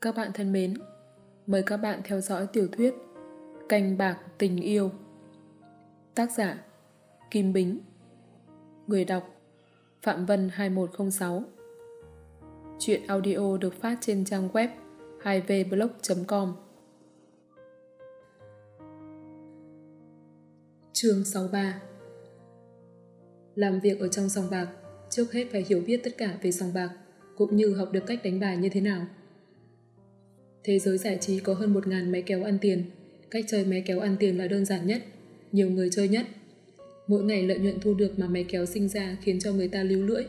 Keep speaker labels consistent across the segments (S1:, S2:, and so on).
S1: Các bạn thân mến, mời các bạn theo dõi tiểu thuyết Canh bạc tình yêu. Tác giả Kim Bính. Người đọc Phạm Vân 2106 Chuyện audio được phát trên trang web 2vblog.com Chương 63 Làm việc ở trong sòng bạc trước hết phải hiểu biết tất cả về sòng bạc cũng như học được cách đánh bài như thế nào. Thế giới giải trí có hơn 1.000 máy kéo ăn tiền. Cách chơi máy kéo ăn tiền là đơn giản nhất, nhiều người chơi nhất. Mỗi ngày lợi nhuận thu được mà máy kéo sinh ra khiến cho người ta lưu lưỡi.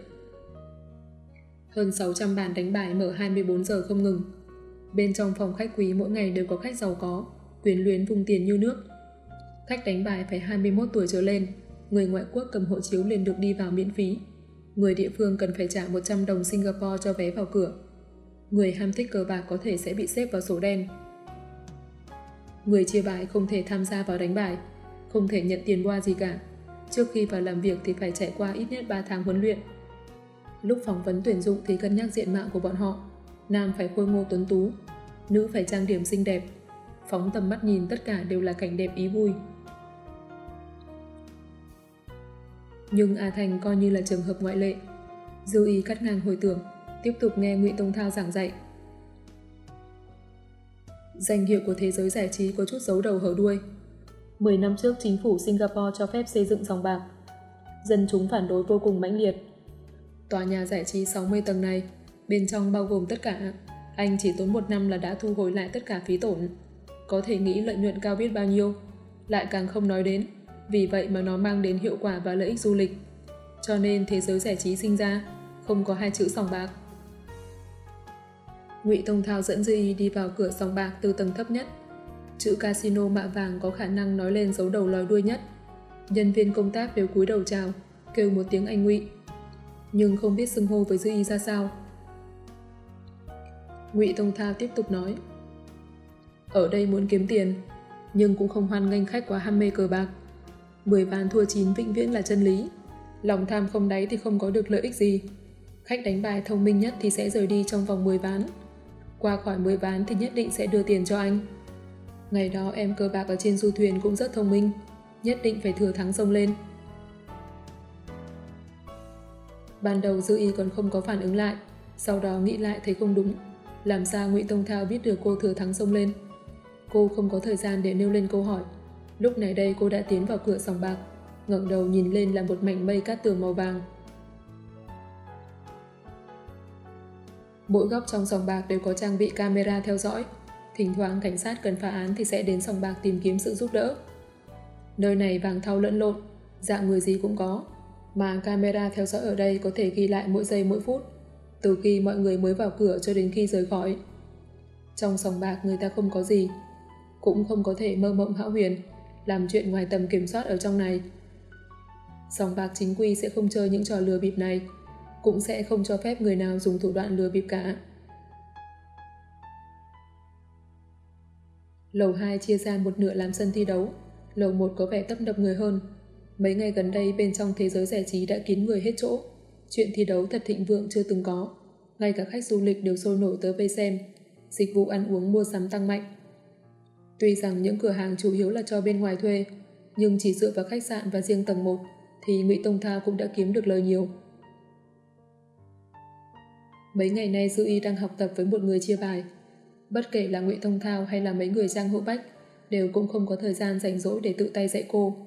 S1: Hơn 600 bàn đánh bài mở 24 giờ không ngừng. Bên trong phòng khách quý mỗi ngày đều có khách giàu có, quyến luyến vùng tiền như nước. Khách đánh bài phải 21 tuổi trở lên, người ngoại quốc cầm hộ chiếu liền được đi vào miễn phí. Người địa phương cần phải trả 100 đồng Singapore cho vé vào cửa người ham thích cờ bạc có thể sẽ bị xếp vào sổ đen. Người chia bài không thể tham gia vào đánh bài, không thể nhận tiền qua gì cả. Trước khi vào làm việc thì phải trải qua ít nhất 3 tháng huấn luyện. Lúc phỏng vấn tuyển dụng thì cân nhắc diện mạo của bọn họ. Nam phải khôi ngô tuấn tú, nữ phải trang điểm xinh đẹp. Phóng tầm mắt nhìn tất cả đều là cảnh đẹp ý vui. Nhưng A Thành coi như là trường hợp ngoại lệ. Dư ý cắt ngang hồi tưởng tiếp tục nghe Ngụy Tông Thao giảng dạy. Danh hiệu của thế giới giải trí có chút dấu đầu hở đuôi. 10 năm trước, chính phủ Singapore cho phép xây dựng dòng bạc. Dân chúng phản đối vô cùng mãnh liệt. Tòa nhà giải trí 60 tầng này, bên trong bao gồm tất cả. Anh chỉ tốn một năm là đã thu hồi lại tất cả phí tổn. Có thể nghĩ lợi nhuận cao biết bao nhiêu, lại càng không nói đến. Vì vậy mà nó mang đến hiệu quả và lợi ích du lịch. Cho nên thế giới giải trí sinh ra, không có hai chữ sòng bạc. Ngụy Tông Thao dẫn Dư Y đi vào cửa sòng bạc từ tầng thấp nhất. Chữ casino mạ vàng có khả năng nói lên dấu đầu lòi đuôi nhất. Nhân viên công tác đều cúi đầu chào, kêu một tiếng anh Ngụy. Nhưng không biết xưng hô với Dư Y ra sao. Ngụy Tông Thao tiếp tục nói. Ở đây muốn kiếm tiền, nhưng cũng không hoan nghênh khách quá ham mê cờ bạc. Mười ván thua chín vĩnh viễn là chân lý. Lòng tham không đáy thì không có được lợi ích gì. Khách đánh bài thông minh nhất thì sẽ rời đi trong vòng 10 ván. Qua khỏi 10 ván thì nhất định sẽ đưa tiền cho anh. Ngày đó em cơ bạc ở trên du thuyền cũng rất thông minh, nhất định phải thừa thắng sông lên. Ban đầu Dư Y còn không có phản ứng lại, sau đó nghĩ lại thấy không đúng. Làm sao Ngụy Tông Thao biết được cô thừa thắng sông lên? Cô không có thời gian để nêu lên câu hỏi. Lúc này đây cô đã tiến vào cửa sòng bạc, ngẩng đầu nhìn lên là một mảnh mây cát tường màu vàng. Mỗi góc trong sòng bạc đều có trang bị camera theo dõi. Thỉnh thoảng cảnh sát cần phá án thì sẽ đến sòng bạc tìm kiếm sự giúp đỡ. Nơi này vàng thau lẫn lộn, dạng người gì cũng có. Mà camera theo dõi ở đây có thể ghi lại mỗi giây mỗi phút, từ khi mọi người mới vào cửa cho đến khi rời khỏi. Trong sòng bạc người ta không có gì, cũng không có thể mơ mộng hão huyền, làm chuyện ngoài tầm kiểm soát ở trong này. Sòng bạc chính quy sẽ không chơi những trò lừa bịp này, cũng sẽ không cho phép người nào dùng thủ đoạn lừa bịp cả. Lầu 2 chia ra một nửa làm sân thi đấu, lầu 1 có vẻ tấp nập người hơn. Mấy ngày gần đây bên trong thế giới giải trí đã kín người hết chỗ. Chuyện thi đấu thật thịnh vượng chưa từng có. Ngay cả khách du lịch đều sôi nổi tới vây xem. Dịch vụ ăn uống mua sắm tăng mạnh. Tuy rằng những cửa hàng chủ yếu là cho bên ngoài thuê, nhưng chỉ dựa vào khách sạn và riêng tầng 1 thì Ngụy Tông Thao cũng đã kiếm được lời nhiều. Mấy ngày nay Dư Y đang học tập với một người chia bài. Bất kể là Nguyễn Thông Thao hay là mấy người Giang Hữu Bách đều cũng không có thời gian rảnh rỗi để tự tay dạy cô.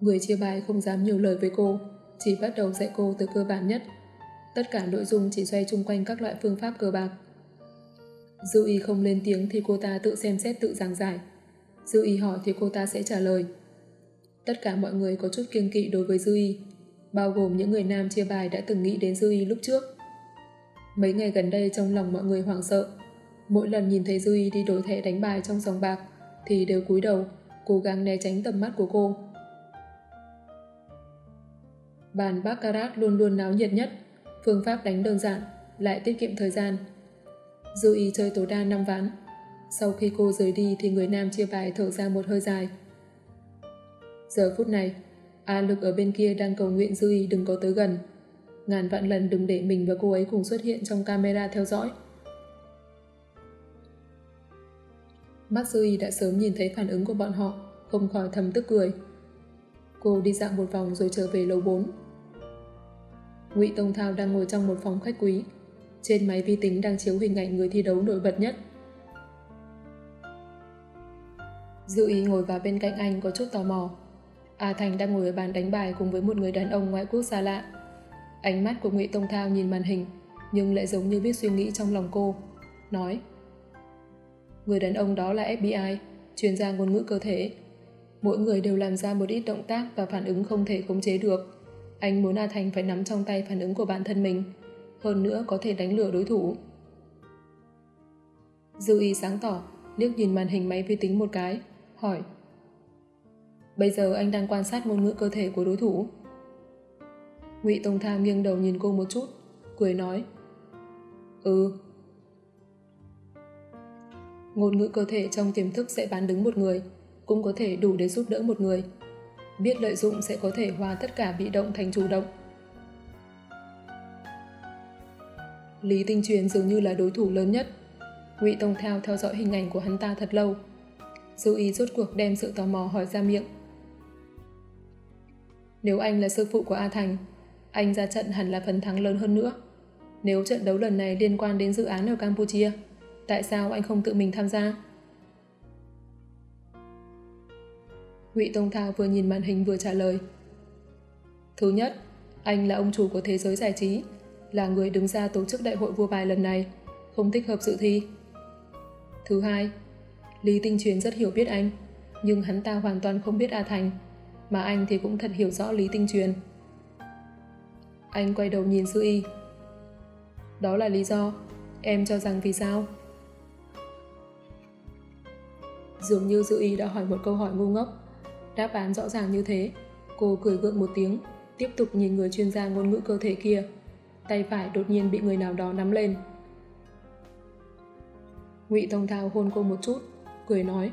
S1: Người chia bài không dám nhiều lời với cô, chỉ bắt đầu dạy cô từ cơ bản nhất. Tất cả nội dung chỉ xoay chung quanh các loại phương pháp cờ bạc. Dư y không lên tiếng thì cô ta tự xem xét tự giảng giải. Dư y hỏi thì cô ta sẽ trả lời. Tất cả mọi người có chút kiêng kỵ đối với Dư y bao gồm những người nam chia bài đã từng nghĩ đến Dư Y lúc trước. Mấy ngày gần đây trong lòng mọi người hoảng sợ. Mỗi lần nhìn thấy Dư Y đi đổi thẻ đánh bài trong sòng bạc thì đều cúi đầu, cố gắng né tránh tầm mắt của cô. Bàn Baccarat luôn luôn náo nhiệt nhất, phương pháp đánh đơn giản, lại tiết kiệm thời gian. Dư Y chơi tối đa 5 ván. Sau khi cô rời đi thì người nam chia bài thở ra một hơi dài. Giờ phút này, A Lực ở bên kia đang cầu nguyện Dư Y đừng có tới gần. Ngàn vạn lần đừng để mình và cô ấy cùng xuất hiện trong camera theo dõi. Mắt Dư đã sớm nhìn thấy phản ứng của bọn họ, không khỏi thầm tức cười. Cô đi dạo một vòng rồi trở về lầu 4. Ngụy Tông Thao đang ngồi trong một phòng khách quý. Trên máy vi tính đang chiếu hình ảnh người thi đấu nổi bật nhất. Dư ý ngồi vào bên cạnh anh có chút tò mò. A Thành đang ngồi ở bàn đánh bài cùng với một người đàn ông ngoại quốc xa lạ. Ánh mắt của Ngụy Tông Thao nhìn màn hình, nhưng lại giống như biết suy nghĩ trong lòng cô. Nói, người đàn ông đó là FBI, chuyên gia ngôn ngữ cơ thể. Mỗi người đều làm ra một ít động tác và phản ứng không thể khống chế được. Anh muốn A Thành phải nắm trong tay phản ứng của bản thân mình, hơn nữa có thể đánh lừa đối thủ. Dư y sáng tỏ, liếc nhìn màn hình máy vi tính một cái, hỏi Bây giờ anh đang quan sát ngôn ngữ cơ thể của đối thủ. Ngụy Tông Tham nghiêng đầu nhìn cô một chút, cười nói Ừ. Ngôn ngữ cơ thể trong tiềm thức sẽ bán đứng một người, cũng có thể đủ để giúp đỡ một người. Biết lợi dụng sẽ có thể hòa tất cả bị động thành chủ động. Lý Tinh Truyền dường như là đối thủ lớn nhất. Ngụy Tông Thao theo dõi hình ảnh của hắn ta thật lâu. Dư ý rốt cuộc đem sự tò mò hỏi ra miệng. Nếu anh là sư phụ của A Thành, anh ra trận hẳn là phần thắng lớn hơn nữa. Nếu trận đấu lần này liên quan đến dự án ở Campuchia, tại sao anh không tự mình tham gia? Ngụy Tông Thao vừa nhìn màn hình vừa trả lời. Thứ nhất, anh là ông chủ của thế giới giải trí, là người đứng ra tổ chức đại hội vua bài lần này, không thích hợp dự thi. Thứ hai, Lý Tinh Truyền rất hiểu biết anh, nhưng hắn ta hoàn toàn không biết A Thành, mà anh thì cũng thật hiểu rõ Lý Tinh Truyền. Anh quay đầu nhìn Sư Y. Đó là lý do, em cho rằng vì sao? Dường như Dư Y đã hỏi một câu hỏi ngu ngốc. Đáp án rõ ràng như thế, cô cười gượng một tiếng, tiếp tục nhìn người chuyên gia ngôn ngữ cơ thể kia. Tay phải đột nhiên bị người nào đó nắm lên. Ngụy Tông Thao hôn cô một chút, cười nói.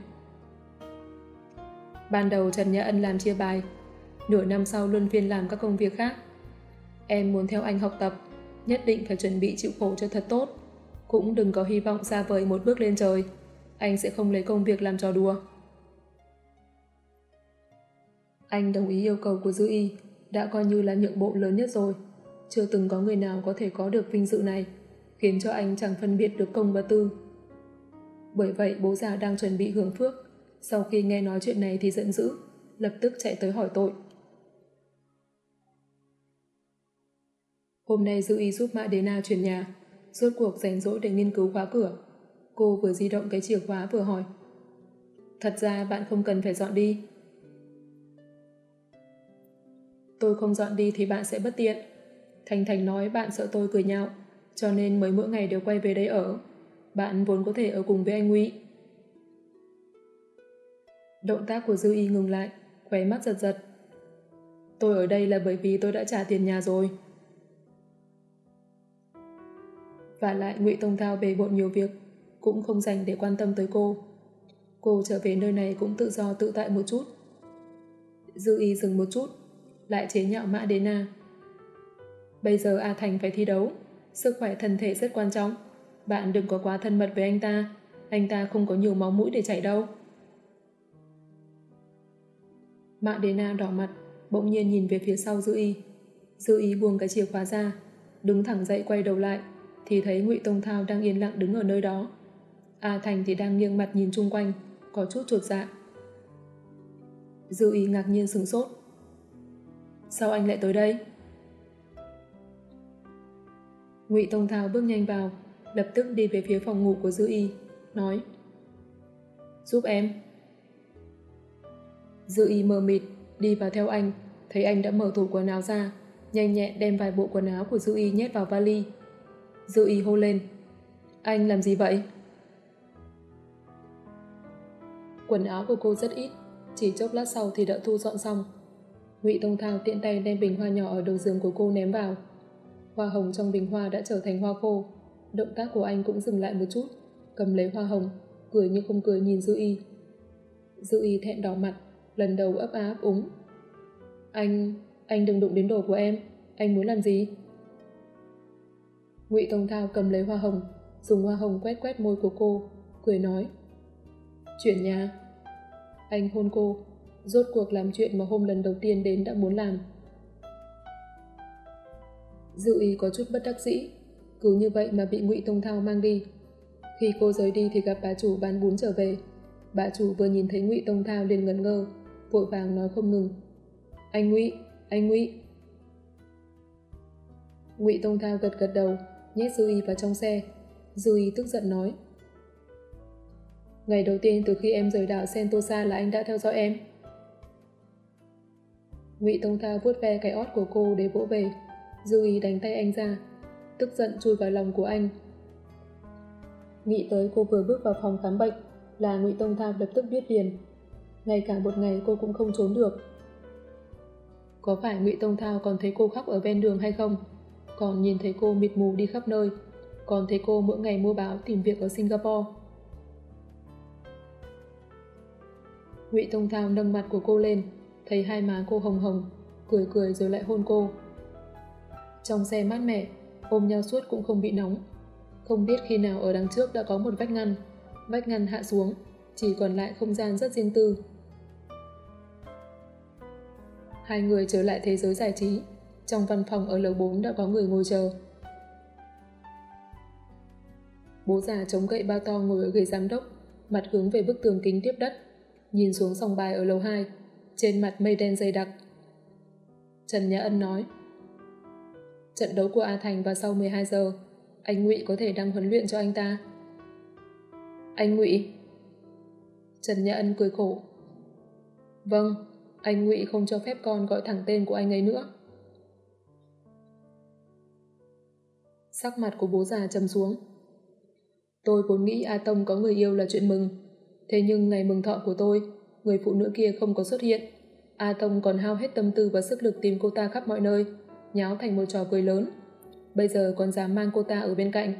S1: Ban đầu Trần Nhã Ân làm chia bài, nửa năm sau luân phiên làm các công việc khác. Em muốn theo anh học tập, nhất định phải chuẩn bị chịu khổ cho thật tốt. Cũng đừng có hy vọng xa vời một bước lên trời. Anh sẽ không lấy công việc làm trò đùa. Anh đồng ý yêu cầu của Dư Y, đã coi như là nhượng bộ lớn nhất rồi. Chưa từng có người nào có thể có được vinh dự này, khiến cho anh chẳng phân biệt được công và tư. Bởi vậy bố già đang chuẩn bị hưởng phước, sau khi nghe nói chuyện này thì giận dữ, lập tức chạy tới hỏi tội. Hôm nay Dư Y giúp Mã Đế Na chuyển nhà, rốt cuộc rảnh rỗi để nghiên cứu khóa cửa. Cô vừa di động cái chìa khóa vừa hỏi. Thật ra bạn không cần phải dọn đi, Tôi không dọn đi thì bạn sẽ bất tiện. Thành Thành nói bạn sợ tôi cười nhạo, cho nên mới mỗi ngày đều quay về đây ở. Bạn vốn có thể ở cùng với anh Ngụy. Động tác của Dư Y ngừng lại, khóe mắt giật giật. Tôi ở đây là bởi vì tôi đã trả tiền nhà rồi. Và lại Ngụy Tông Thao bề bộn nhiều việc, cũng không dành để quan tâm tới cô. Cô trở về nơi này cũng tự do tự tại một chút. Dư Y dừng một chút, lại chế nhạo Mã Đế Na. Bây giờ A Thành phải thi đấu, sức khỏe thân thể rất quan trọng. Bạn đừng có quá thân mật với anh ta, anh ta không có nhiều máu mũi để chảy đâu. Mã Đế Na đỏ mặt, bỗng nhiên nhìn về phía sau Dư Y. Dư Y buông cái chìa khóa ra, đứng thẳng dậy quay đầu lại, thì thấy Ngụy Tông Thao đang yên lặng đứng ở nơi đó. A Thành thì đang nghiêng mặt nhìn chung quanh, có chút chuột dạ. Dư Y ngạc nhiên sừng sốt, Sao anh lại tới đây? Ngụy Tông Thao bước nhanh vào, lập tức đi về phía phòng ngủ của Dư Y, nói Giúp em. Dư Y mờ mịt, đi vào theo anh, thấy anh đã mở tủ quần áo ra, nhanh nhẹn đem vài bộ quần áo của Dư Y nhét vào vali. Dư Y hô lên Anh làm gì vậy? Quần áo của cô rất ít, chỉ chốc lát sau thì đã thu dọn xong. Ngụy Tông Thao tiện tay đem bình hoa nhỏ ở đầu giường của cô ném vào. Hoa hồng trong bình hoa đã trở thành hoa khô. Động tác của anh cũng dừng lại một chút, cầm lấy hoa hồng, cười như không cười nhìn Dư Y. Dư Y thẹn đỏ mặt, lần đầu ấp á ấp úng. Anh, anh đừng đụng đến đồ của em, anh muốn làm gì? Ngụy Tông Thao cầm lấy hoa hồng, dùng hoa hồng quét quét môi của cô, cười nói. Chuyển nhà. Anh hôn cô, rốt cuộc làm chuyện mà hôm lần đầu tiên đến đã muốn làm. Dự ý có chút bất đắc dĩ, cứ như vậy mà bị ngụy Tông Thao mang đi. Khi cô rời đi thì gặp bà chủ bán bún trở về. Bà chủ vừa nhìn thấy ngụy Tông Thao liền ngẩn ngơ, vội vàng nói không ngừng. Anh Ngụy, anh Ngụy. Ngụy Tông Thao gật gật đầu, nhét Dư Y vào trong xe. Dư Y tức giận nói. Ngày đầu tiên từ khi em rời đảo Sentosa là anh đã theo dõi em. Ngụy Tông Thao vuốt ve cái ót của cô để vỗ về. Dư Y đánh tay anh ra, tức giận chui vào lòng của anh. Nghĩ tới cô vừa bước vào phòng khám bệnh là Ngụy Tông Thao lập tức biết liền. Ngay cả một ngày cô cũng không trốn được. Có phải Ngụy Tông Thao còn thấy cô khóc ở ven đường hay không? Còn nhìn thấy cô mịt mù đi khắp nơi? Còn thấy cô mỗi ngày mua báo tìm việc ở Singapore? Ngụy Tông Thao nâng mặt của cô lên, thấy hai má cô hồng hồng, cười cười rồi lại hôn cô. Trong xe mát mẻ, ôm nhau suốt cũng không bị nóng. Không biết khi nào ở đằng trước đã có một vách ngăn. Vách ngăn hạ xuống, chỉ còn lại không gian rất riêng tư. Hai người trở lại thế giới giải trí. Trong văn phòng ở lầu 4 đã có người ngồi chờ. Bố già chống gậy bao to ngồi ở ghế giám đốc, mặt hướng về bức tường kính tiếp đất, nhìn xuống sòng bài ở lầu 2, trên mặt mây đen dày đặc. Trần Nhã Ân nói, Trận đấu của A Thành vào sau 12 giờ, anh Ngụy có thể đang huấn luyện cho anh ta. Anh Ngụy Trần Nhã Ân cười khổ. Vâng, anh Ngụy không cho phép con gọi thẳng tên của anh ấy nữa. Sắc mặt của bố già trầm xuống. Tôi vốn nghĩ A Tông có người yêu là chuyện mừng. Thế nhưng ngày mừng thọ của tôi, người phụ nữ kia không có xuất hiện. A Tông còn hao hết tâm tư và sức lực tìm cô ta khắp mọi nơi, nháo thành một trò cười lớn. Bây giờ còn dám mang cô ta ở bên cạnh.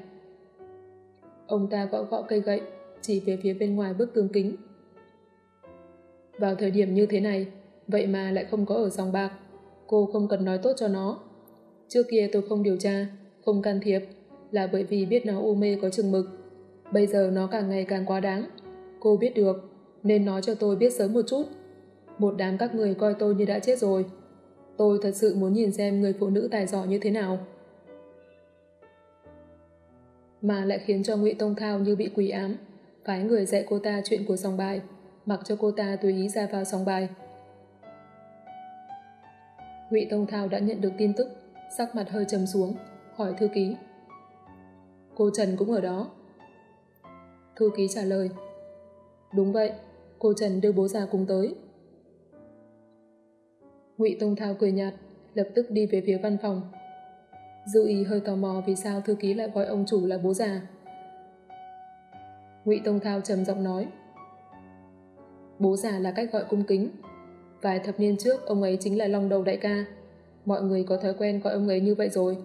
S1: Ông ta gõ gõ cây gậy, chỉ về phía bên ngoài bức tường kính. Vào thời điểm như thế này, vậy mà lại không có ở dòng bạc. Cô không cần nói tốt cho nó. Trước kia tôi không điều tra, không can thiệp, là bởi vì biết nó u mê có chừng mực. Bây giờ nó càng ngày càng quá đáng. Cô biết được, nên nói cho tôi biết sớm một chút. Một đám các người coi tôi như đã chết rồi. Tôi thật sự muốn nhìn xem người phụ nữ tài giỏi như thế nào. Mà lại khiến cho Ngụy Tông Thao như bị quỷ ám, phái người dạy cô ta chuyện của sòng bài, mặc cho cô ta tùy ý ra vào sòng bài. Ngụy Tông Thao đã nhận được tin tức, sắc mặt hơi trầm xuống, hỏi thư ký. Cô Trần cũng ở đó. Thư ký trả lời. Đúng vậy, cô Trần đưa bố già cùng tới. Ngụy Tông Thao cười nhạt, lập tức đi về phía văn phòng. Dư ý hơi tò mò vì sao thư ký lại gọi ông chủ là bố già. Ngụy Tông Thao trầm giọng nói. Bố già là cách gọi cung kính. Vài thập niên trước, ông ấy chính là long đầu đại ca. Mọi người có thói quen gọi ông ấy như vậy rồi.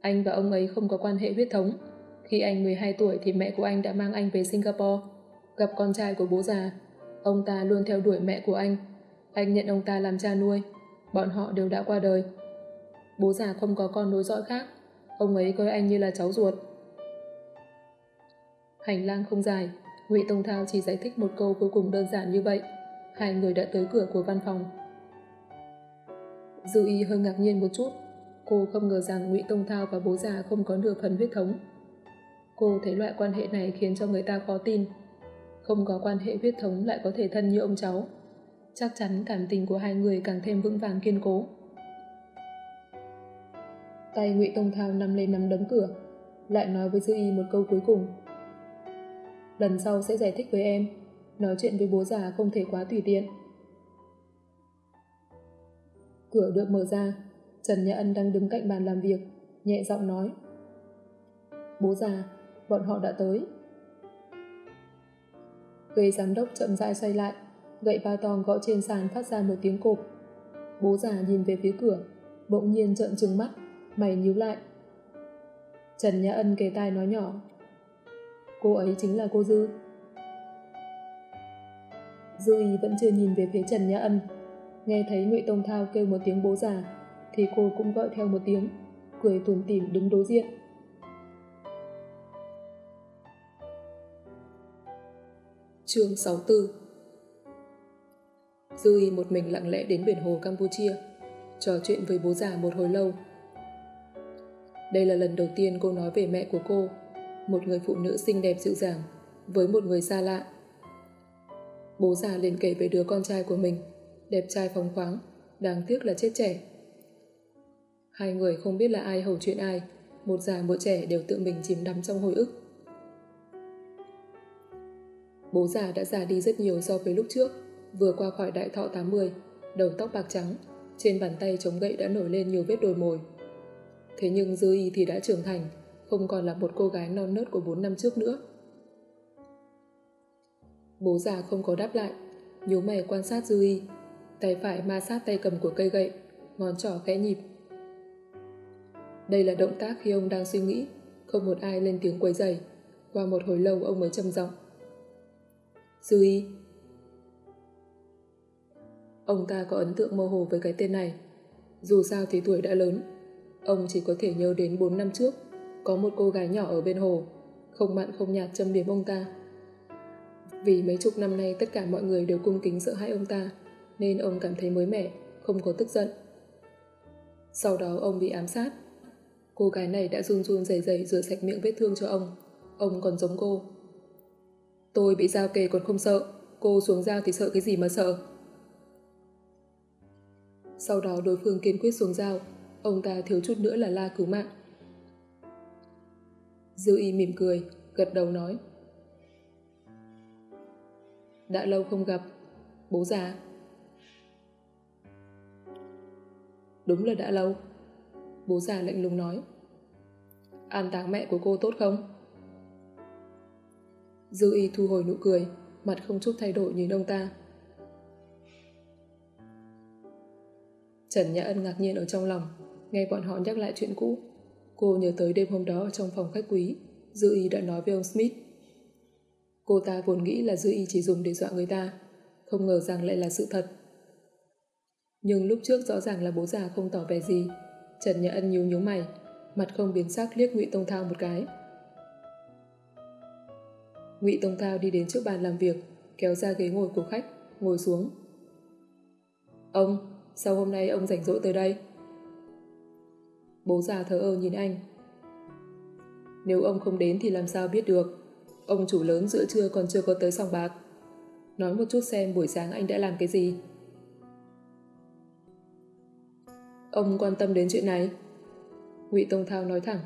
S1: Anh và ông ấy không có quan hệ huyết thống. Khi anh 12 tuổi thì mẹ của anh đã mang anh về Singapore, gặp con trai của bố già. Ông ta luôn theo đuổi mẹ của anh. Anh nhận ông ta làm cha nuôi. Bọn họ đều đã qua đời. Bố già không có con nối dõi khác. Ông ấy coi anh như là cháu ruột. Hành lang không dài, Ngụy Tông Thao chỉ giải thích một câu vô cùng đơn giản như vậy. Hai người đã tới cửa của văn phòng. Dư y hơi ngạc nhiên một chút. Cô không ngờ rằng Ngụy Tông Thao và bố già không có nửa phần huyết thống. Cô thấy loại quan hệ này khiến cho người ta khó tin. Không có quan hệ huyết thống lại có thể thân như ông cháu. Chắc chắn cảm tình của hai người càng thêm vững vàng kiên cố. Tay Ngụy Tông Thao nằm lên nắm đấm cửa, lại nói với Dư Y một câu cuối cùng. Lần sau sẽ giải thích với em, nói chuyện với bố già không thể quá tùy tiện. Cửa được mở ra, Trần Nhã Ân đang đứng cạnh bàn làm việc, nhẹ giọng nói. Bố già, bọn họ đã tới. Gây giám đốc chậm rãi xoay lại, gậy ba tong gõ trên sàn phát ra một tiếng cộp. Bố già nhìn về phía cửa, bỗng nhiên trợn trừng mắt, mày nhíu lại. Trần Nhã Ân kề tai nói nhỏ. Cô ấy chính là cô Dư. Dư ý vẫn chưa nhìn về phía Trần Nhã Ân. Nghe thấy Ngụy Tông Thao kêu một tiếng bố già, thì cô cũng gọi theo một tiếng, cười tủm tỉm đứng đối diện. Chương 64 Dư ý một mình lặng lẽ đến biển hồ Campuchia, trò chuyện với bố già một hồi lâu. Đây là lần đầu tiên cô nói về mẹ của cô, một người phụ nữ xinh đẹp dịu dàng, với một người xa lạ. Bố già liền kể về đứa con trai của mình, đẹp trai phóng khoáng, đáng tiếc là chết trẻ. Hai người không biết là ai hầu chuyện ai, một già một trẻ đều tự mình chìm đắm trong hồi ức. Bố già đã già đi rất nhiều so với lúc trước, vừa qua khỏi đại thọ 80, đầu tóc bạc trắng, trên bàn tay chống gậy đã nổi lên nhiều vết đồi mồi. Thế nhưng Dư Y thì đã trưởng thành, không còn là một cô gái non nớt của 4 năm trước nữa. Bố già không có đáp lại, nhíu mày quan sát Dư Y, tay phải ma sát tay cầm của cây gậy, ngón trỏ khẽ nhịp. Đây là động tác khi ông đang suy nghĩ, không một ai lên tiếng quấy rầy. Qua một hồi lâu ông mới trầm giọng. Dư Y. Ông ta có ấn tượng mơ hồ với cái tên này. Dù sao thì tuổi đã lớn, ông chỉ có thể nhớ đến 4 năm trước, có một cô gái nhỏ ở bên hồ, không mặn không nhạt châm biếm ông ta. Vì mấy chục năm nay tất cả mọi người đều cung kính sợ hãi ông ta, nên ông cảm thấy mới mẻ, không có tức giận. Sau đó ông bị ám sát. Cô gái này đã run run rẩy rẩy rửa sạch miệng vết thương cho ông. Ông còn giống cô. Tôi bị giao kề còn không sợ, cô xuống dao thì sợ cái gì mà sợ. Sau đó đối phương kiên quyết xuống dao, ông ta thiếu chút nữa là la cứu mạng. Dư y mỉm cười, gật đầu nói. Đã lâu không gặp, bố già. Đúng là đã lâu. Bố già lạnh lùng nói. An táng mẹ của cô tốt không? Dư y thu hồi nụ cười, mặt không chút thay đổi nhìn ông ta. Trần Nhã Ân ngạc nhiên ở trong lòng, nghe bọn họ nhắc lại chuyện cũ. Cô nhớ tới đêm hôm đó ở trong phòng khách quý, Dư y đã nói với ông Smith. Cô ta vốn nghĩ là Dư y chỉ dùng để dọa người ta, không ngờ rằng lại là sự thật. Nhưng lúc trước rõ ràng là bố già không tỏ vẻ gì. Trần Nhã Ân nhíu nhíu mày, mặt không biến sắc liếc Ngụy Tông Thao một cái. Ngụy Tông Thao đi đến trước bàn làm việc, kéo ra ghế ngồi của khách, ngồi xuống. Ông, sao hôm nay ông rảnh rỗi tới đây? Bố già thờ ơ nhìn anh. Nếu ông không đến thì làm sao biết được. Ông chủ lớn giữa trưa còn chưa có tới sòng bạc. Nói một chút xem buổi sáng anh đã làm cái gì. Ông quan tâm đến chuyện này. Ngụy Tông Thao nói thẳng.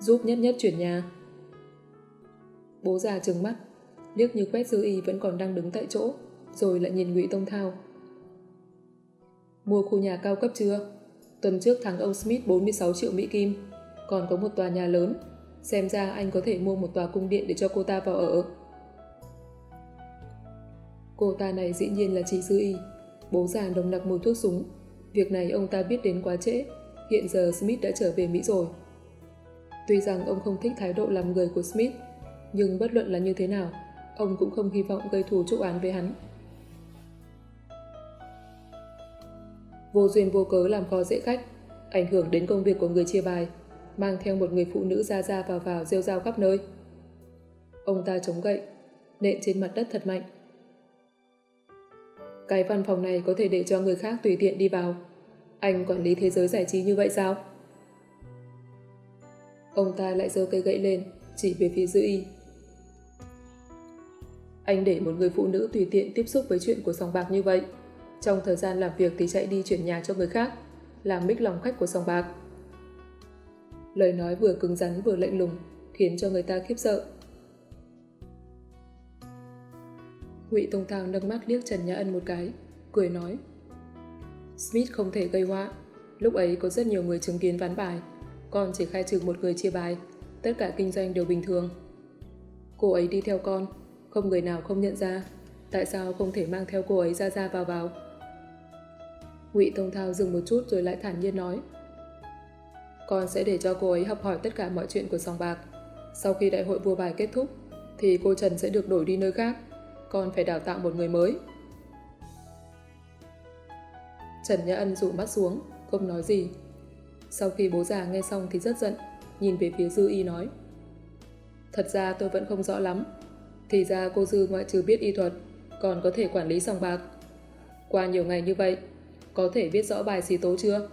S1: Giúp nhất nhất chuyển nhà. Bố già trừng mắt, liếc như quét dư y vẫn còn đang đứng tại chỗ, rồi lại nhìn Ngụy Tông Thao. Mua khu nhà cao cấp chưa? Tuần trước thắng ông Smith 46 triệu Mỹ Kim, còn có một tòa nhà lớn. Xem ra anh có thể mua một tòa cung điện để cho cô ta vào ở. Cô ta này dĩ nhiên là chị Dư Y. Bố già đồng nặc mùi thuốc súng. Việc này ông ta biết đến quá trễ. Hiện giờ Smith đã trở về Mỹ rồi. Tuy rằng ông không thích thái độ làm người của Smith, nhưng bất luận là như thế nào, ông cũng không hy vọng gây thù trúc án với hắn. Vô duyên vô cớ làm khó dễ khách, ảnh hưởng đến công việc của người chia bài, mang theo một người phụ nữ ra ra vào vào rêu rao khắp nơi. Ông ta chống gậy, nện trên mặt đất thật mạnh. Cái văn phòng này có thể để cho người khác tùy tiện đi vào. Anh quản lý thế giới giải trí như vậy sao? Ông ta lại giơ cây gậy lên, chỉ về phía dư y. Anh để một người phụ nữ tùy tiện tiếp xúc với chuyện của sòng bạc như vậy. Trong thời gian làm việc thì chạy đi chuyển nhà cho người khác, làm mít lòng khách của sòng bạc. Lời nói vừa cứng rắn vừa lạnh lùng, khiến cho người ta khiếp sợ. Ngụy Tông Thao nâng mắt liếc Trần Nhã Ân một cái, cười nói. Smith không thể gây họa. Lúc ấy có rất nhiều người chứng kiến ván bài, con chỉ khai trừ một người chia bài, tất cả kinh doanh đều bình thường. Cô ấy đi theo con, không người nào không nhận ra, tại sao không thể mang theo cô ấy ra ra vào vào. Ngụy Tông Thao dừng một chút rồi lại thản nhiên nói. Con sẽ để cho cô ấy học hỏi tất cả mọi chuyện của sòng bạc. Sau khi đại hội vua bài kết thúc, thì cô Trần sẽ được đổi đi nơi khác. Con phải đào tạo một người mới. Trần Nhã Ân rủ mắt xuống, không nói gì. Sau khi bố già nghe xong thì rất giận, nhìn về phía Dư Y nói. Thật ra tôi vẫn không rõ lắm. Thì ra cô Dư ngoại trừ biết y thuật, còn có thể quản lý sòng bạc. Qua nhiều ngày như vậy, có thể biết rõ bài xì tố chưa?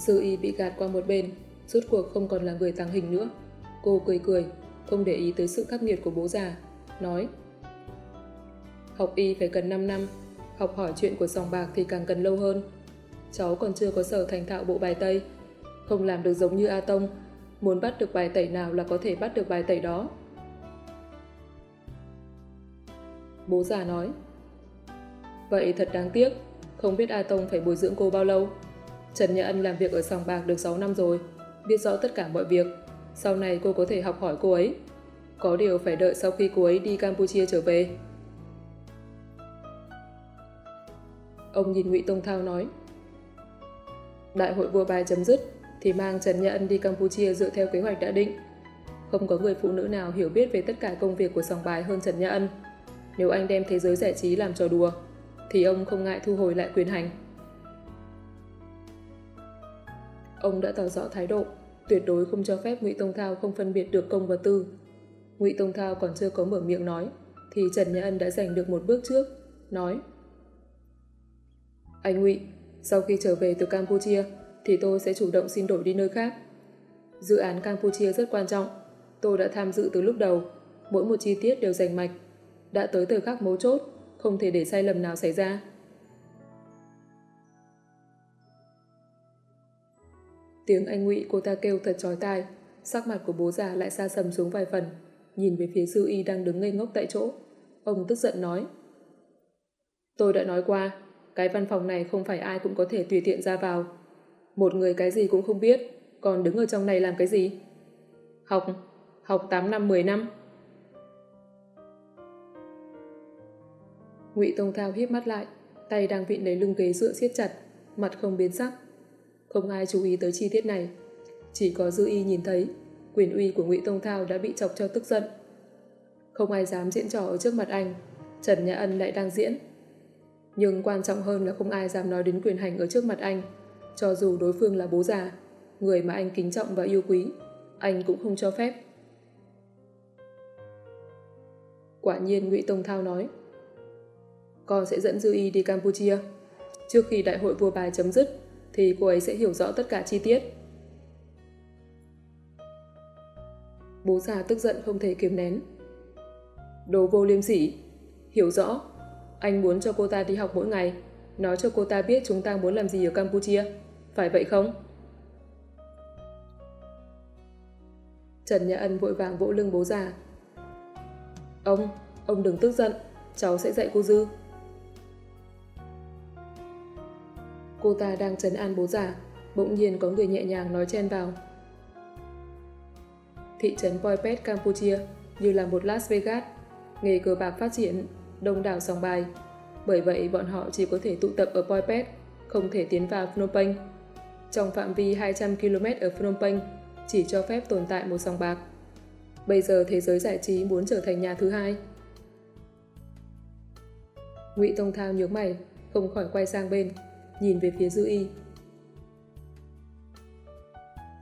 S1: Sư y bị gạt qua một bên, rốt cuộc không còn là người tàng hình nữa. Cô cười cười, không để ý tới sự khắc nghiệt của bố già, nói Học y phải cần 5 năm, học hỏi chuyện của sòng bạc thì càng cần lâu hơn. Cháu còn chưa có sở thành thạo bộ bài Tây, không làm được giống như A Tông, muốn bắt được bài tẩy nào là có thể bắt được bài tẩy đó. Bố già nói Vậy thật đáng tiếc, không biết A Tông phải bồi dưỡng cô bao lâu. Trần Nhã Ân làm việc ở sòng bạc được 6 năm rồi, biết rõ tất cả mọi việc. Sau này cô có thể học hỏi cô ấy. Có điều phải đợi sau khi cô ấy đi Campuchia trở về. Ông nhìn Ngụy Tông Thao nói Đại hội vua bài chấm dứt thì mang Trần Nhã Ân đi Campuchia dựa theo kế hoạch đã định. Không có người phụ nữ nào hiểu biết về tất cả công việc của sòng bài hơn Trần Nhã Ân. Nếu anh đem thế giới giải trí làm trò đùa, thì ông không ngại thu hồi lại quyền hành. Ông đã tỏ rõ thái độ, tuyệt đối không cho phép Ngụy Tông Thao không phân biệt được công và tư. Ngụy Tông Thao còn chưa có mở miệng nói, thì Trần Nhã Ân đã giành được một bước trước, nói Anh Ngụy, sau khi trở về từ Campuchia, thì tôi sẽ chủ động xin đổi đi nơi khác. Dự án Campuchia rất quan trọng, tôi đã tham dự từ lúc đầu, mỗi một chi tiết đều rành mạch. Đã tới thời khắc mấu chốt, không thể để sai lầm nào xảy ra. Tiếng anh ngụy cô ta kêu thật chói tai, sắc mặt của bố già lại xa sầm xuống vài phần, nhìn về phía sư y đang đứng ngây ngốc tại chỗ. Ông tức giận nói. Tôi đã nói qua, cái văn phòng này không phải ai cũng có thể tùy tiện ra vào. Một người cái gì cũng không biết, còn đứng ở trong này làm cái gì? Học, học 8 năm 10 năm. Ngụy Tông Thao hiếp mắt lại, tay đang vịn lấy lưng ghế dựa siết chặt, mặt không biến sắc. Không ai chú ý tới chi tiết này. Chỉ có Dư Y nhìn thấy, quyền uy của Ngụy Tông Thao đã bị chọc cho tức giận. Không ai dám diễn trò ở trước mặt anh, Trần Nhã Ân lại đang diễn. Nhưng quan trọng hơn là không ai dám nói đến quyền hành ở trước mặt anh, cho dù đối phương là bố già, người mà anh kính trọng và yêu quý, anh cũng không cho phép. Quả nhiên Ngụy Tông Thao nói Con sẽ dẫn Dư Y đi Campuchia. Trước khi đại hội vua bài chấm dứt, thì cô ấy sẽ hiểu rõ tất cả chi tiết. Bố già tức giận không thể kiềm nén. Đồ vô liêm sỉ, hiểu rõ. Anh muốn cho cô ta đi học mỗi ngày, nói cho cô ta biết chúng ta muốn làm gì ở Campuchia. Phải vậy không? Trần Nhã Ân vội vàng vỗ lưng bố già. Ông, ông đừng tức giận, cháu sẽ dạy cô Dư. Cô ta đang trấn an bố già, bỗng nhiên có người nhẹ nhàng nói chen vào. Thị trấn Poipet, Campuchia như là một Las Vegas, nghề cờ bạc phát triển, đông đảo sòng bài. Bởi vậy bọn họ chỉ có thể tụ tập ở Poipet, không thể tiến vào Phnom Penh. Trong phạm vi 200 km ở Phnom Penh, chỉ cho phép tồn tại một sòng bạc. Bây giờ thế giới giải trí muốn trở thành nhà thứ hai. Ngụy Tông Thao nhướng mày, không khỏi quay sang bên, nhìn về phía Dư Y.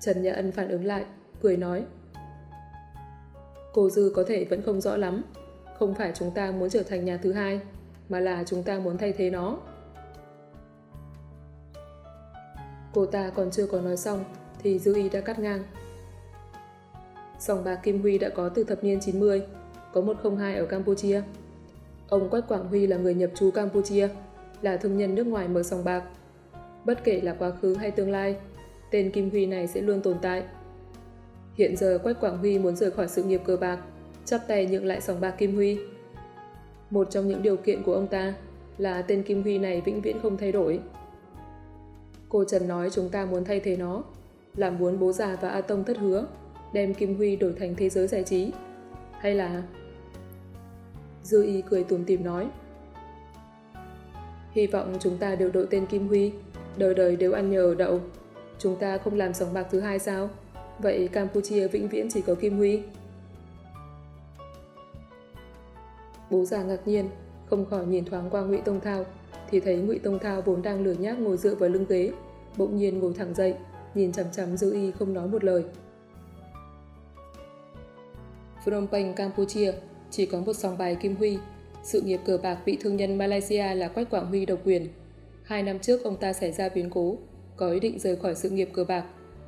S1: Trần Nhã Ân phản ứng lại, cười nói. Cô Dư có thể vẫn không rõ lắm, không phải chúng ta muốn trở thành nhà thứ hai, mà là chúng ta muốn thay thế nó. Cô ta còn chưa có nói xong, thì Dư Y đã cắt ngang. Sòng bạc Kim Huy đã có từ thập niên 90, có 102 ở Campuchia. Ông Quách Quảng Huy là người nhập trú Campuchia, là thương nhân nước ngoài mở sòng bạc. Bất kể là quá khứ hay tương lai, tên Kim Huy này sẽ luôn tồn tại. Hiện giờ Quách Quảng Huy muốn rời khỏi sự nghiệp cờ bạc, chắp tay nhượng lại sòng bạc Kim Huy. Một trong những điều kiện của ông ta là tên Kim Huy này vĩnh viễn không thay đổi. Cô Trần nói chúng ta muốn thay thế nó, làm muốn bố già và A Tông thất hứa, đem Kim Huy đổi thành thế giới giải trí. Hay là... Dư Y cười tùm tìm nói. Hy vọng chúng ta đều đội tên Kim Huy, đời đời đều ăn nhờ ở đậu. Chúng ta không làm sòng bạc thứ hai sao? Vậy Campuchia vĩnh viễn chỉ có Kim Huy. Bố già ngạc nhiên, không khỏi nhìn thoáng qua Ngụy Tông Thao, thì thấy Ngụy Tông Thao vốn đang lửa nhác ngồi dựa vào lưng ghế, bỗng nhiên ngồi thẳng dậy, nhìn chằm chằm Dư Y không nói một lời. Phnom Penh, Campuchia chỉ có một sòng bài Kim Huy. Sự nghiệp cờ bạc bị thương nhân Malaysia là Quách Quảng Huy độc quyền. Hai năm trước ông ta xảy ra biến cố, có ý định rời khỏi sự nghiệp cờ bạc.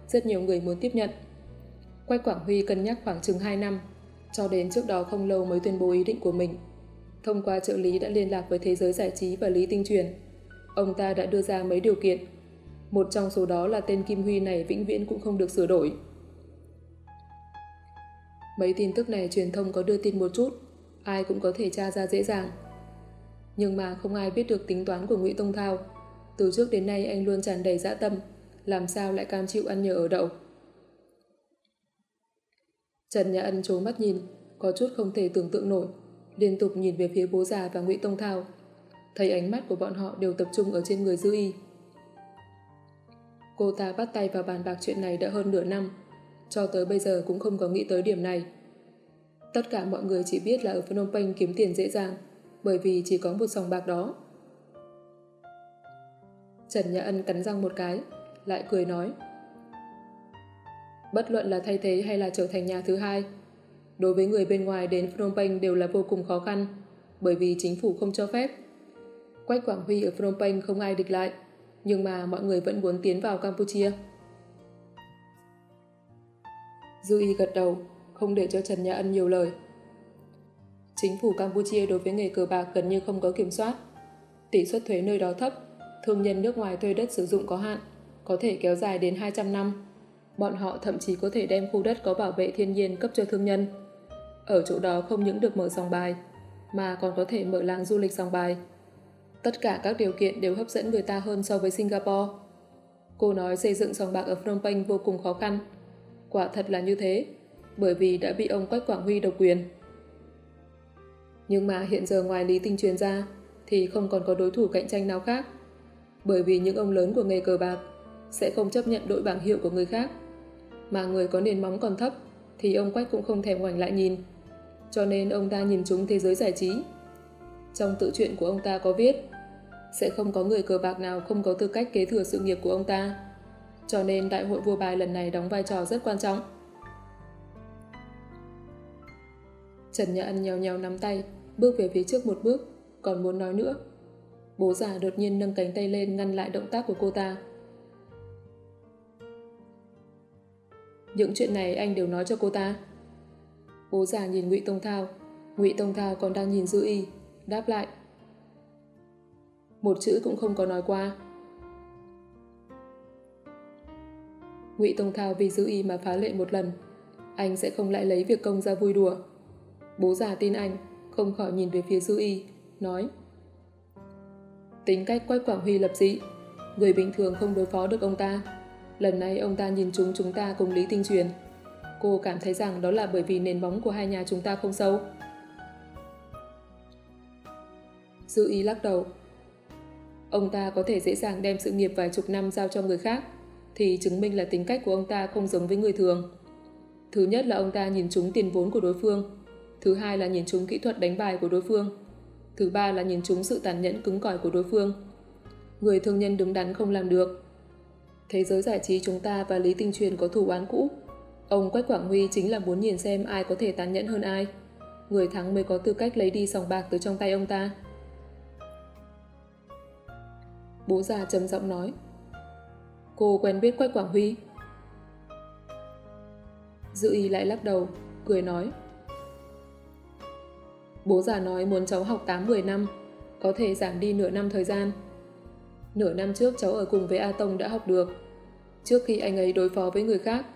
S1: Rất nhiều người muốn tiếp nhận. Quách Quảng Huy cân nhắc khoảng chừng 2 năm, cho đến trước đó không lâu mới tuyên bố ý định của mình. Thông qua trợ lý đã liên lạc với thế giới giải trí và lý tinh truyền. Ông ta đã đưa ra mấy điều kiện. Một trong số đó là tên Kim Huy này vĩnh viễn cũng không được sửa đổi. Mấy tin tức này truyền thông có đưa tin một chút, ai cũng có thể tra ra dễ dàng. Nhưng mà không ai biết được tính toán của Ngụy Tông Thao. Từ trước đến nay anh luôn tràn đầy dã tâm, làm sao lại cam chịu ăn nhờ ở đậu. Trần Nhã Ân trố mắt nhìn, có chút không thể tưởng tượng nổi, liên tục nhìn về phía bố già và Ngụy Tông Thao. Thấy ánh mắt của bọn họ đều tập trung ở trên người Dư Y. Cô ta bắt tay vào bàn bạc chuyện này đã hơn nửa năm, cho tới bây giờ cũng không có nghĩ tới điểm này. Tất cả mọi người chỉ biết là ở Phnom Penh kiếm tiền dễ dàng, bởi vì chỉ có một sòng bạc đó. Trần Nhã Ân cắn răng một cái, lại cười nói. Bất luận là thay thế hay là trở thành nhà thứ hai, đối với người bên ngoài đến Phnom Penh đều là vô cùng khó khăn, bởi vì chính phủ không cho phép. Quách Quảng Huy ở Phnom Penh không ai địch lại, nhưng mà mọi người vẫn muốn tiến vào Campuchia. Dư y gật đầu, không để cho Trần Nhã Ân nhiều lời. Chính phủ Campuchia đối với nghề cờ bạc gần như không có kiểm soát. Tỷ suất thuế nơi đó thấp, thương nhân nước ngoài thuê đất sử dụng có hạn, có thể kéo dài đến 200 năm. Bọn họ thậm chí có thể đem khu đất có bảo vệ thiên nhiên cấp cho thương nhân. Ở chỗ đó không những được mở sòng bài, mà còn có thể mở làng du lịch sòng bài. Tất cả các điều kiện đều hấp dẫn người ta hơn so với Singapore. Cô nói xây dựng sòng bạc ở Phnom Penh vô cùng khó khăn, Quả thật là như thế, bởi vì đã bị ông Quách Quảng Huy độc quyền. Nhưng mà hiện giờ ngoài Lý Tinh truyền ra, thì không còn có đối thủ cạnh tranh nào khác. Bởi vì những ông lớn của nghề cờ bạc sẽ không chấp nhận đội bảng hiệu của người khác. Mà người có nền móng còn thấp, thì ông Quách cũng không thèm ngoảnh lại nhìn. Cho nên ông ta nhìn chúng thế giới giải trí. Trong tự truyện của ông ta có viết, sẽ không có người cờ bạc nào không có tư cách kế thừa sự nghiệp của ông ta cho nên đại hội vua bài lần này đóng vai trò rất quan trọng. Trần Nhã Ân nhéo nhéo nắm tay, bước về phía trước một bước, còn muốn nói nữa. Bố già đột nhiên nâng cánh tay lên ngăn lại động tác của cô ta. Những chuyện này anh đều nói cho cô ta. Bố già nhìn Ngụy Tông Thao, Ngụy Tông Thao còn đang nhìn Dư Y, đáp lại. Một chữ cũng không có nói qua. Ngụy Tông Thao vì Dư y mà phá lệ một lần. Anh sẽ không lại lấy việc công ra vui đùa. Bố già tin anh, không khỏi nhìn về phía dư y, nói Tính cách Quách Quảng Huy lập dị, người bình thường không đối phó được ông ta. Lần này ông ta nhìn chúng chúng ta cùng Lý Tinh Truyền. Cô cảm thấy rằng đó là bởi vì nền móng của hai nhà chúng ta không sâu. Dư y lắc đầu. Ông ta có thể dễ dàng đem sự nghiệp vài chục năm giao cho người khác thì chứng minh là tính cách của ông ta không giống với người thường. Thứ nhất là ông ta nhìn trúng tiền vốn của đối phương. Thứ hai là nhìn chúng kỹ thuật đánh bài của đối phương. Thứ ba là nhìn chúng sự tàn nhẫn cứng cỏi của đối phương. Người thương nhân đứng đắn không làm được. Thế giới giải trí chúng ta và Lý Tinh Truyền có thủ án cũ. Ông Quách Quảng Huy chính là muốn nhìn xem ai có thể tàn nhẫn hơn ai. Người thắng mới có tư cách lấy đi sòng bạc từ trong tay ông ta. Bố già trầm giọng nói Cô quen biết Quách Quảng Huy. Dự ý lại lắc đầu, cười nói. Bố già nói muốn cháu học 8-10 năm, có thể giảm đi nửa năm thời gian. Nửa năm trước cháu ở cùng với A Tông đã học được. Trước khi anh ấy đối phó với người khác,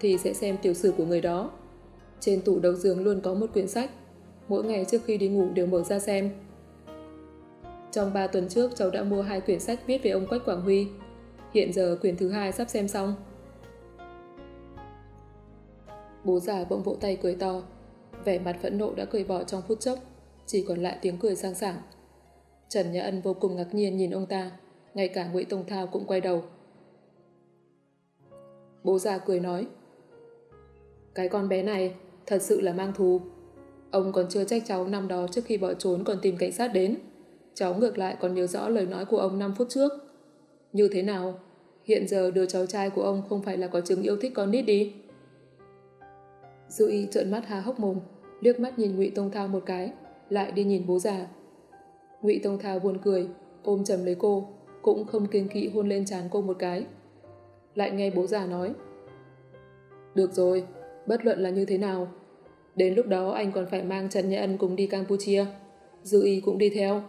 S1: thì sẽ xem tiểu sử của người đó. Trên tủ đầu giường luôn có một quyển sách, mỗi ngày trước khi đi ngủ đều mở ra xem. Trong 3 tuần trước cháu đã mua hai quyển sách viết về ông Quách Quảng Huy. Hiện giờ quyển thứ hai sắp xem xong. Bố già bỗng vỗ tay cười to. Vẻ mặt phẫn nộ đã cười bỏ trong phút chốc, chỉ còn lại tiếng cười sang sảng. Trần Nhã Ân vô cùng ngạc nhiên nhìn ông ta, ngay cả Ngụy Tông Thao cũng quay đầu. Bố già cười nói, Cái con bé này thật sự là mang thù. Ông còn chưa trách cháu năm đó trước khi bỏ trốn còn tìm cảnh sát đến. Cháu ngược lại còn nhớ rõ lời nói của ông 5 phút trước. Như thế nào? Hiện giờ đứa cháu trai của ông không phải là có chứng yêu thích con nít đi. Dư y trợn mắt há hốc mồm, liếc mắt nhìn Ngụy Tông Thao một cái, lại đi nhìn bố già. Ngụy Tông Thao buồn cười, ôm chầm lấy cô, cũng không kiên kỵ hôn lên trán cô một cái. Lại nghe bố già nói. Được rồi, bất luận là như thế nào. Đến lúc đó anh còn phải mang Trần Nhã Ân cùng đi Campuchia. Dư y cũng đi theo.